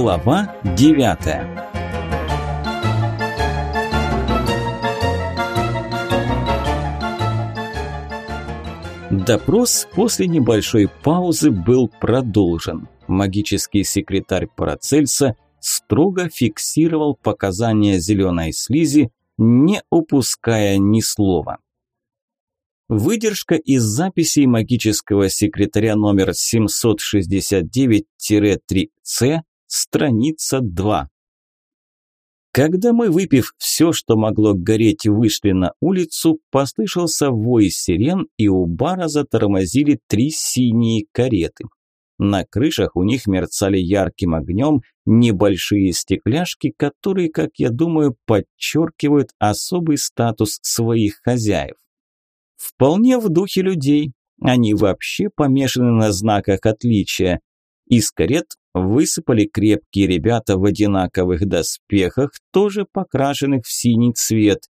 Глава девятая Допрос после небольшой паузы был продолжен. Магический секретарь Парацельса строго фиксировал показания зеленой слизи, не упуская ни слова. Выдержка из записей магического секретаря номер 769-3C, страница 2. Когда мы, выпив все, что могло гореть, вышли на улицу, послышался вой сирен, и у бара затормозили три синие кареты. На крышах у них мерцали ярким огнем небольшие стекляшки, которые, как я думаю, подчеркивают особый статус своих хозяев. Вполне в духе людей. Они вообще помешаны на знаках отличия. Из карет высыпали крепкие ребята в одинаковых доспехах, тоже покрашенных в синий цвет.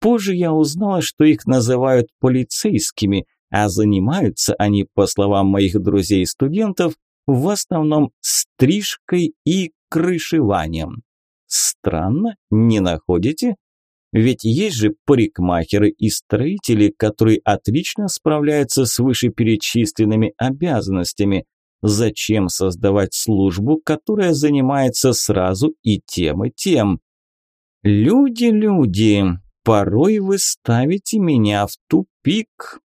Позже я узнала, что их называют полицейскими, а занимаются они, по словам моих друзей-студентов, в основном стрижкой и крышеванием. Странно, не находите? Ведь есть же парикмахеры и строители, которые отлично справляются с вышеперечисленными обязанностями. Зачем создавать службу, которая занимается сразу и тем, и тем? Люди, люди, порой вы ставите меня в тупик.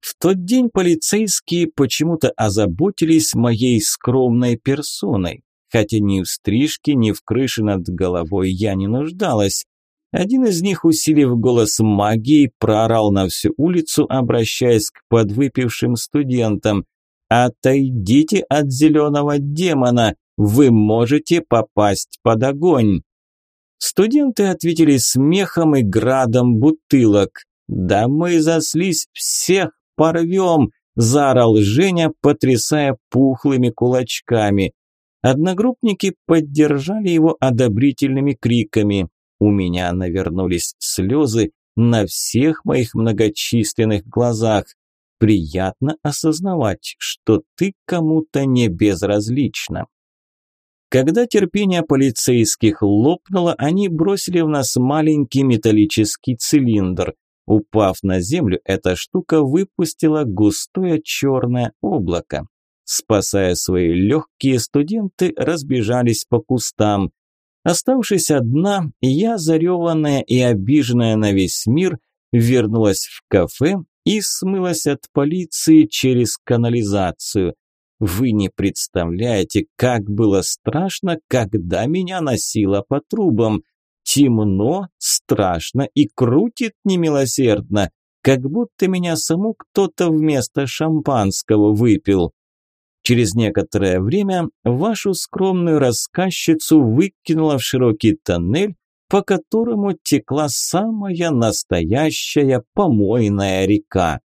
В тот день полицейские почему-то озаботились моей скромной персоной хотя ни в стрижке, ни в крыше над головой я не нуждалась. Один из них, усилив голос магии, проорал на всю улицу, обращаясь к подвыпившим студентам. «Отойдите от зеленого демона! Вы можете попасть под огонь!» Студенты ответили смехом и градом бутылок. «Да мы заслись, всех порвем!» – заорал Женя, потрясая пухлыми кулачками. Одногруппники поддержали его одобрительными криками. У меня навернулись слезы на всех моих многочисленных глазах. Приятно осознавать, что ты кому-то не безразлична. Когда терпение полицейских лопнуло, они бросили в нас маленький металлический цилиндр. Упав на землю, эта штука выпустила густое черное облако. Спасая свои легкие, студенты разбежались по кустам. Оставшись одна, я, зареванная и обиженная на весь мир, вернулась в кафе и смылась от полиции через канализацию. Вы не представляете, как было страшно, когда меня носило по трубам. Темно, страшно и крутит немилосердно, как будто меня саму кто-то вместо шампанского выпил. Через некоторое время вашу скромную рассказчицу выкинула в широкий тоннель, по которому текла самая настоящая помойная река.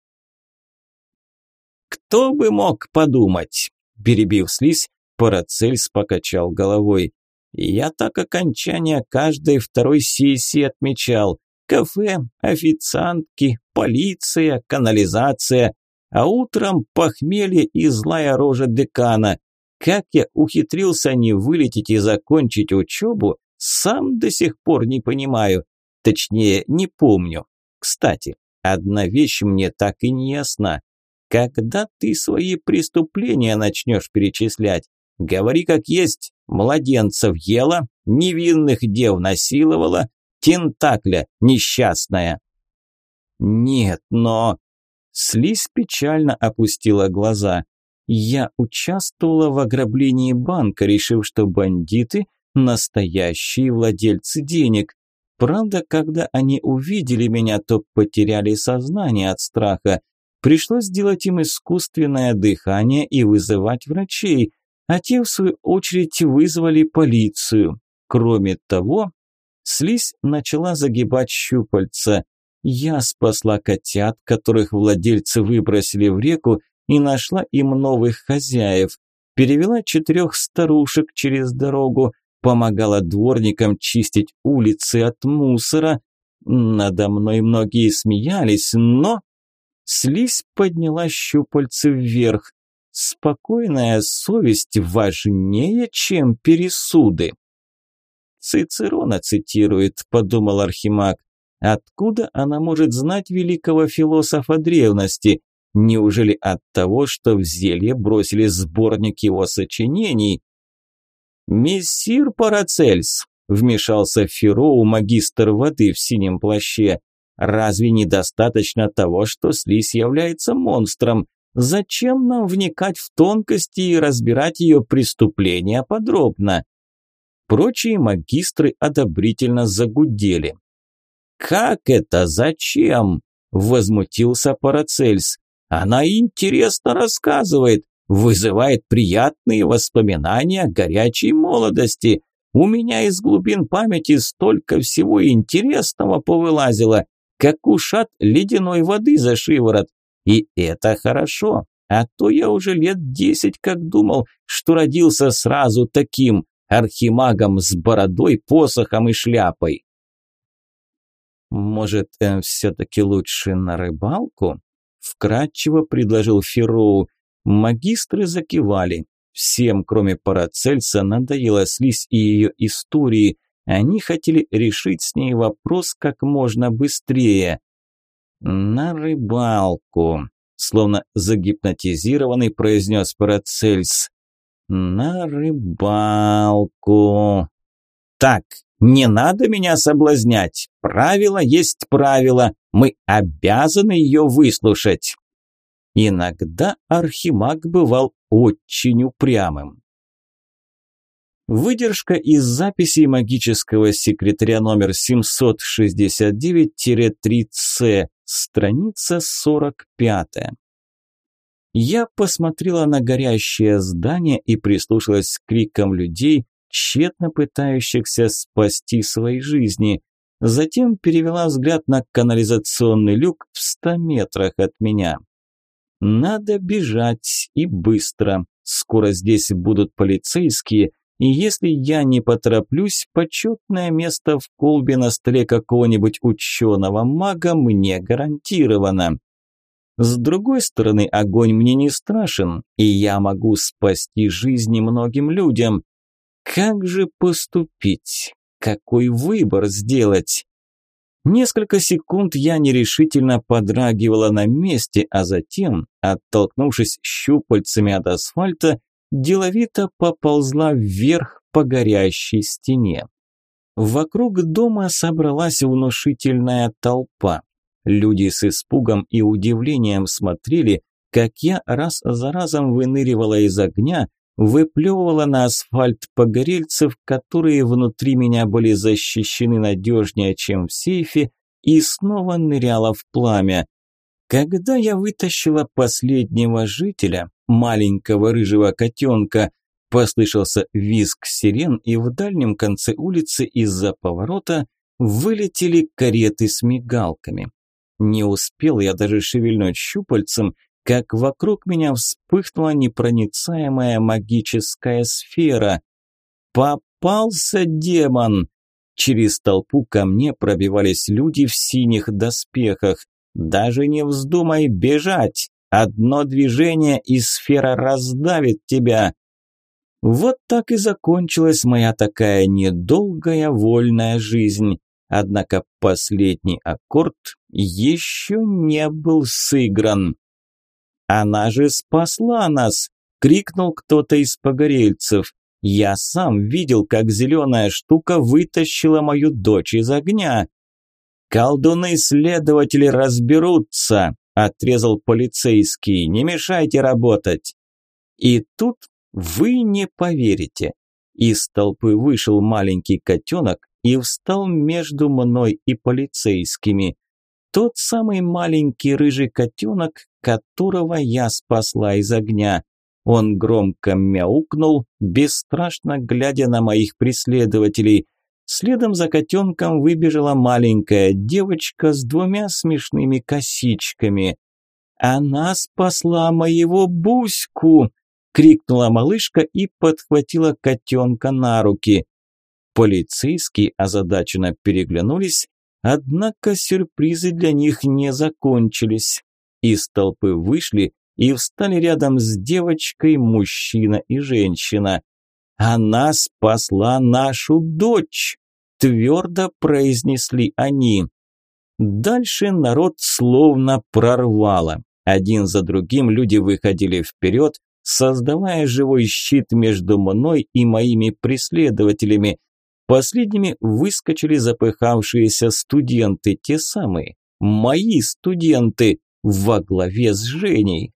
«Кто бы мог подумать?» – перебив слизь, Парацельс покачал головой. «Я так окончание каждой второй сессии отмечал. Кафе, официантки, полиция, канализация а утром похмелье и злая рожа декана. Как я ухитрился не вылететь и закончить учебу, сам до сих пор не понимаю. Точнее, не помню. Кстати, одна вещь мне так и не ясна. Когда ты свои преступления начнешь перечислять? Говори как есть. Младенцев ела, невинных дев насиловала, тентакля несчастная. Нет, но... Слизь печально опустила глаза. Я участвовала в ограблении банка, решив, что бандиты – настоящие владельцы денег. Правда, когда они увидели меня, то потеряли сознание от страха. Пришлось сделать им искусственное дыхание и вызывать врачей, а те, в свою очередь, вызвали полицию. Кроме того, слизь начала загибать щупальца. Я спасла котят, которых владельцы выбросили в реку, и нашла им новых хозяев. Перевела четырех старушек через дорогу, помогала дворникам чистить улицы от мусора. Надо мной многие смеялись, но... Слизь подняла щупальцы вверх. Спокойная совесть важнее, чем пересуды. Цицерона цитирует, подумал Архимаг. Откуда она может знать великого философа древности? Неужели от того, что в зелье бросили сборник его сочинений? «Мессир Парацельс», – вмешался Фероу, магистр воды в синем плаще, – «разве недостаточно того, что слизь является монстром? Зачем нам вникать в тонкости и разбирать ее преступления подробно?» Прочие магистры одобрительно загудели. «Как это? Зачем?» – возмутился Парацельс. «Она интересно рассказывает, вызывает приятные воспоминания горячей молодости. У меня из глубин памяти столько всего интересного повылазило, как ушат ледяной воды за шиворот. И это хорошо, а то я уже лет десять как думал, что родился сразу таким архимагом с бородой, посохом и шляпой. «Может, э, все-таки лучше на рыбалку?» – вкратчиво предложил Фероу. Магистры закивали. Всем, кроме Парацельса, надоела слизь и ее истории. Они хотели решить с ней вопрос как можно быстрее. «На рыбалку», – словно загипнотизированный произнес Парацельс. «На рыбалку». «Так, не надо меня соблазнять. Правило есть правило. Мы обязаны ее выслушать. Иногда Архимаг бывал очень упрямым. Выдержка из записей магического секретаря номер 769-3C, страница 45. Я посмотрела на горящее здание и прислушалась к крикам людей, тщетно пытающихся спасти свои жизни. Затем перевела взгляд на канализационный люк в ста метрах от меня. Надо бежать и быстро. Скоро здесь будут полицейские, и если я не потороплюсь, почетное место в колбе на столе какого-нибудь ученого мага мне гарантировано. С другой стороны, огонь мне не страшен, и я могу спасти жизни многим людям. Как же поступить? Какой выбор сделать? Несколько секунд я нерешительно подрагивала на месте, а затем, оттолкнувшись щупальцами от асфальта, деловито поползла вверх по горящей стене. Вокруг дома собралась внушительная толпа. Люди с испугом и удивлением смотрели, как я раз за разом выныривала из огня, выплевывала на асфальт погорельцев, которые внутри меня были защищены надежнее, чем в сейфе, и снова ныряла в пламя. Когда я вытащила последнего жителя, маленького рыжего котенка, послышался визг сирен, и в дальнем конце улицы из-за поворота вылетели кареты с мигалками. Не успел я даже шевельнуть щупальцем, как вокруг меня вспыхнула непроницаемая магическая сфера. Попался демон! Через толпу ко мне пробивались люди в синих доспехах. Даже не вздумай бежать! Одно движение, и сфера раздавит тебя. Вот так и закончилась моя такая недолгая вольная жизнь. Однако последний аккорд еще не был сыгран. «Она же спасла нас!» – крикнул кто-то из погорельцев. «Я сам видел, как зеленая штука вытащила мою дочь из огня!» «Колдуны-следователи разберутся!» – отрезал полицейский. «Не мешайте работать!» И тут вы не поверите. Из толпы вышел маленький котенок и встал между мной и полицейскими. Тот самый маленький рыжий котенок, которого я спасла из огня. Он громко мяукнул, бесстрашно глядя на моих преследователей. Следом за котенком выбежала маленькая девочка с двумя смешными косичками. «Она спасла моего Буську!» – крикнула малышка и подхватила котенка на руки. Полицейские озадаченно переглянулись, Однако сюрпризы для них не закончились. Из толпы вышли и встали рядом с девочкой мужчина и женщина. «Она спасла нашу дочь!» – твердо произнесли они. Дальше народ словно прорвало. Один за другим люди выходили вперед, создавая живой щит между мной и моими преследователями. Последними выскочили запыхавшиеся студенты, те самые, мои студенты, во главе с Женей.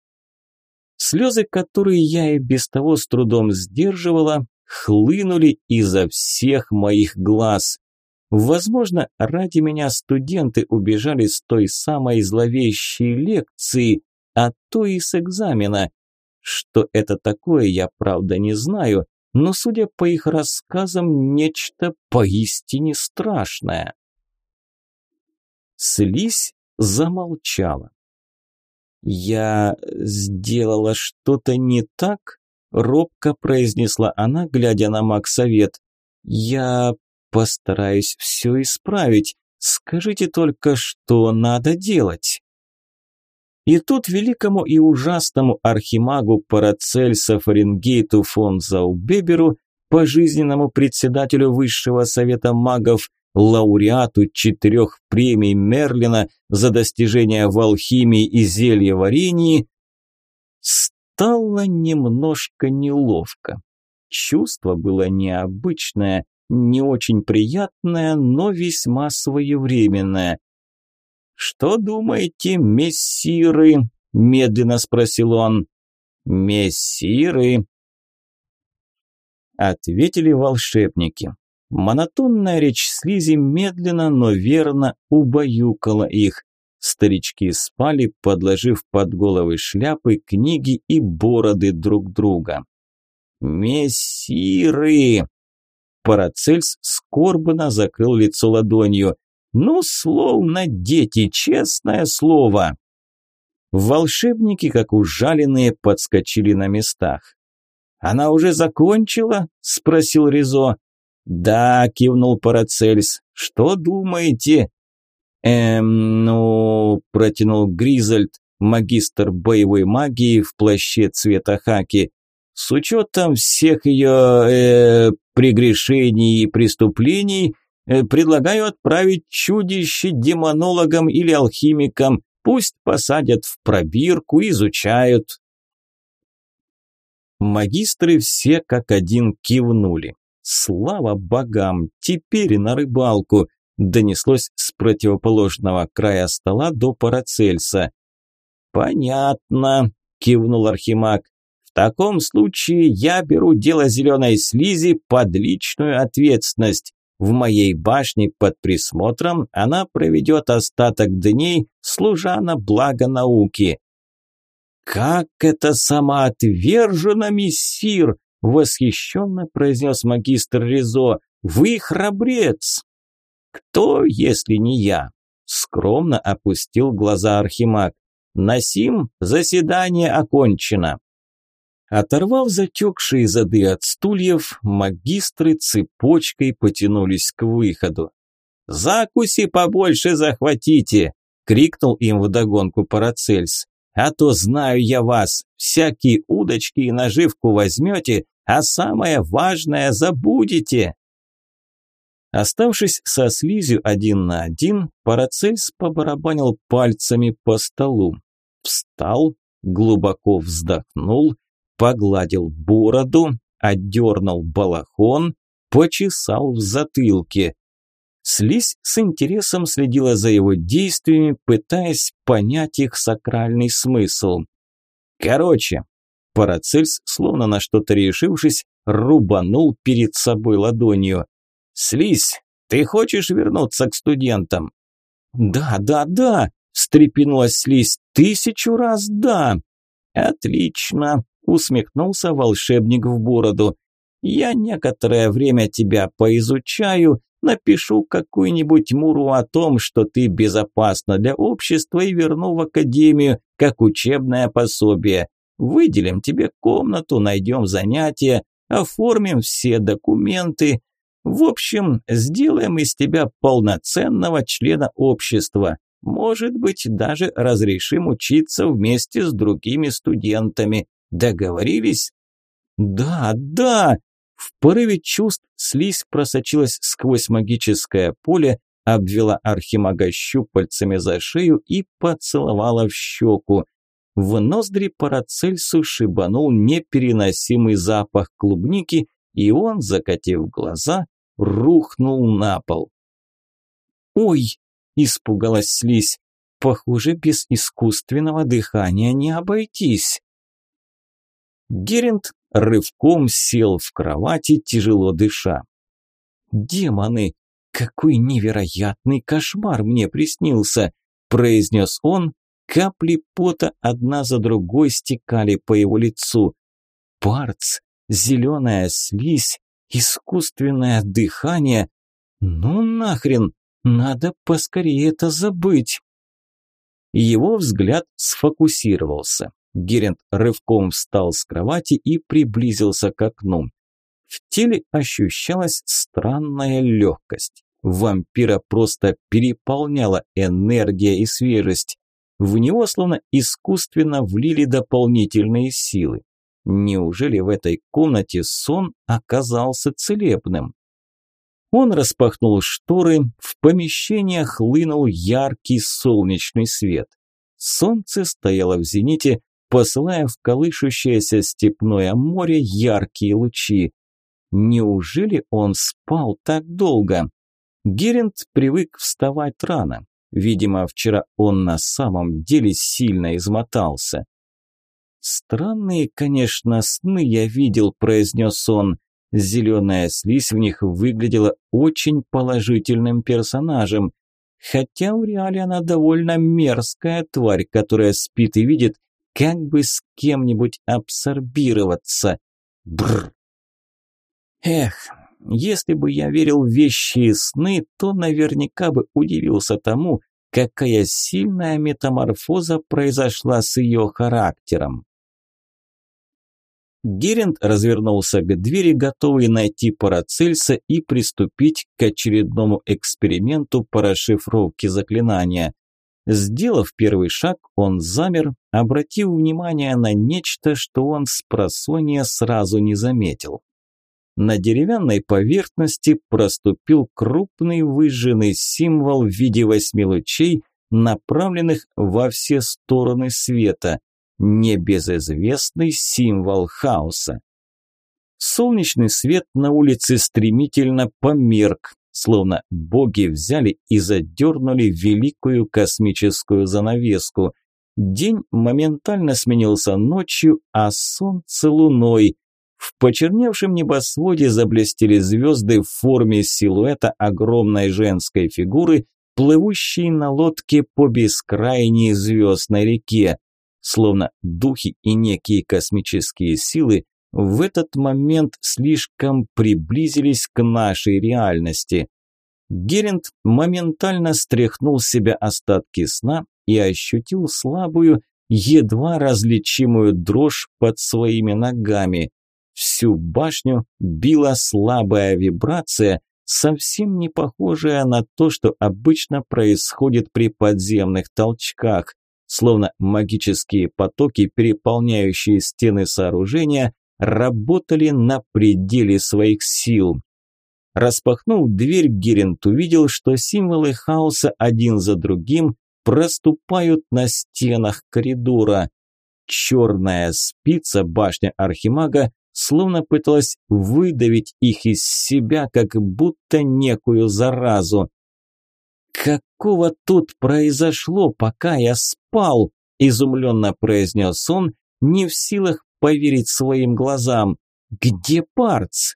Слезы, которые я и без того с трудом сдерживала, хлынули изо всех моих глаз. Возможно, ради меня студенты убежали с той самой зловещей лекции, а то и с экзамена. Что это такое, я правда не знаю, но, судя по их рассказам, нечто поистине страшное. Слизь замолчала. «Я сделала что-то не так?» – робко произнесла она, глядя на Максовет. «Я постараюсь все исправить. Скажите только, что надо делать?» И тут великому и ужасному архимагу Парацельса Фаренгейту фон Заубеберу, пожизненному председателю Высшего Совета Магов, лауреату четырех премий Мерлина за достижения в алхимии и зельеварении, стало немножко неловко. Чувство было необычное, не очень приятное, но весьма своевременное. «Что думаете, мессиры?» – медленно спросил он. «Мессиры?» Ответили волшебники. Монотонная речь слизи медленно, но верно убаюкала их. Старички спали, подложив под головы шляпы, книги и бороды друг друга. «Мессиры!» Парацельс скорбно закрыл лицо ладонью. «Ну, словно дети, честное слово!» Волшебники, как ужаленные, подскочили на местах. «Она уже закончила?» – спросил Ризо. «Да», – кивнул Парацельс. «Что думаете?» «Эм, ну...» – протянул Гризельд, магистр боевой магии в плаще цвета хаки. «С учетом всех ее э, прегрешений и преступлений, предлагаю отправить чудище демонологам или алхимикам, пусть посадят в пробирку, изучают». Магистры все как один кивнули. Слава богам, теперь на рыбалку, донеслось с противоположного края стола до Парацельса. Понятно, кивнул Архимаг. В таком случае я беру дело зеленой слизи под личную ответственность. В моей башне под присмотром она проведет остаток дней, служа на благо науки. «Как это самоотверженно, мессир!» Восхищенно произнес магистр Ризо. «Вы храбрец!» «Кто, если не я?» Скромно опустил глаза Архимаг. «Насим, заседание окончено!» Оторвав затекшие зады от стульев, магистры цепочкой потянулись к выходу. «Закуси побольше захватите!» – крикнул им вдогонку Парацельс. «А то знаю я вас, всякие удочки и наживку возьмете, а самое важное забудете. Оставшись со слизью один на один, Парацельс побарабанил пальцами по столу. Встал, глубоко вздохнул, погладил бороду, отдернул балахон, почесал в затылке. Слизь с интересом следила за его действиями, пытаясь понять их сакральный смысл. Короче, Парацельс, словно на что-то решившись, рубанул перед собой ладонью. «Слизь, ты хочешь вернуться к студентам?» «Да, да, да!» – встрепенулась Слизь. «Тысячу раз да!» «Отлично!» – усмехнулся волшебник в бороду. «Я некоторое время тебя поизучаю, напишу какую-нибудь муру о том, что ты безопасна для общества и верну в академию как учебное пособие. Выделим тебе комнату, найдем занятия, оформим все документы. В общем, сделаем из тебя полноценного члена общества. Может быть, даже разрешим учиться вместе с другими студентами. Договорились? Да, да. В порыве чувств слизь просочилась сквозь магическое поле, обвела архимага щупальцами за шею и поцеловала в щеку. В ноздри Парацельсу шибанул непереносимый запах клубники, и он, закатив глаза, рухнул на пол. «Ой!» – испугалась слизь. «Похоже, без искусственного дыхания не обойтись». Герент рывком сел в кровати, тяжело дыша. «Демоны! Какой невероятный кошмар мне приснился!» – произнес он. Капли пота одна за другой стекали по его лицу. «Парц! Зеленая слизь! Искусственное дыхание! Ну нахрен! Надо поскорее это забыть!» Его взгляд сфокусировался. Герент рывком встал с кровати и приблизился к окну. В теле ощущалась странная легкость. Вампира просто переполняла энергия и свежесть. В него словно искусственно влили дополнительные силы. Неужели в этой комнате сон оказался целебным? Он распахнул шторы, в помещение хлынул яркий солнечный свет. Солнце стояло в зените, посылая в колышущееся степное море яркие лучи. Неужели он спал так долго? Герент привык вставать рано. Видимо, вчера он на самом деле сильно измотался. «Странные, конечно, сны я видел», – произнес он. Зеленая слизь в них выглядела очень положительным персонажем. Хотя в реале она довольно мерзкая тварь, которая спит и видит, как бы с кем-нибудь абсорбироваться. Бррр. Эх, если бы я верил в вещи и сны, то наверняка бы удивился тому, какая сильная метаморфоза произошла с ее характером. Геринд развернулся к двери, готовый найти Парацельса и приступить к очередному эксперименту по расшифровке заклинания. Сделав первый шаг, он замер, обратив внимание на нечто, что он с просонья сразу не заметил. На деревянной поверхности проступил крупный выжженный символ в виде восьми лучей, направленных во все стороны света, небезызвестный символ хаоса. Солнечный свет на улице стремительно померк, словно боги взяли и задернули великую космическую занавеску. День моментально сменился ночью, а солнце луной – в почерневшем небосводе заблестели звезды в форме силуэта огромной женской фигуры, плывущей на лодке по бескрайней звездной реке. Словно духи и некие космические силы в этот момент слишком приблизились к нашей реальности. Герент моментально стряхнул с себя остатки сна и ощутил слабую, едва различимую дрожь под своими ногами. Всю башню била слабая вибрация, совсем не похожая на то, что обычно происходит при подземных толчках, словно магические потоки, переполняющие стены сооружения, работали на пределе своих сил. Распахнув дверь, Герент увидел, что символы хаоса один за другим проступают на стенах коридора. Черная спица башня Архимага словно пыталась выдавить их из себя, как будто некую заразу. «Какого тут произошло, пока я спал?» – изумленно произнес он, не в силах поверить своим глазам. «Где Парц?»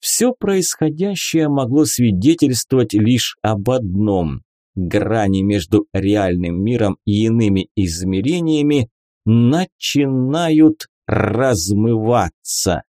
Все происходящее могло свидетельствовать лишь об одном. Грани между реальным миром и иными измерениями начинают размываться.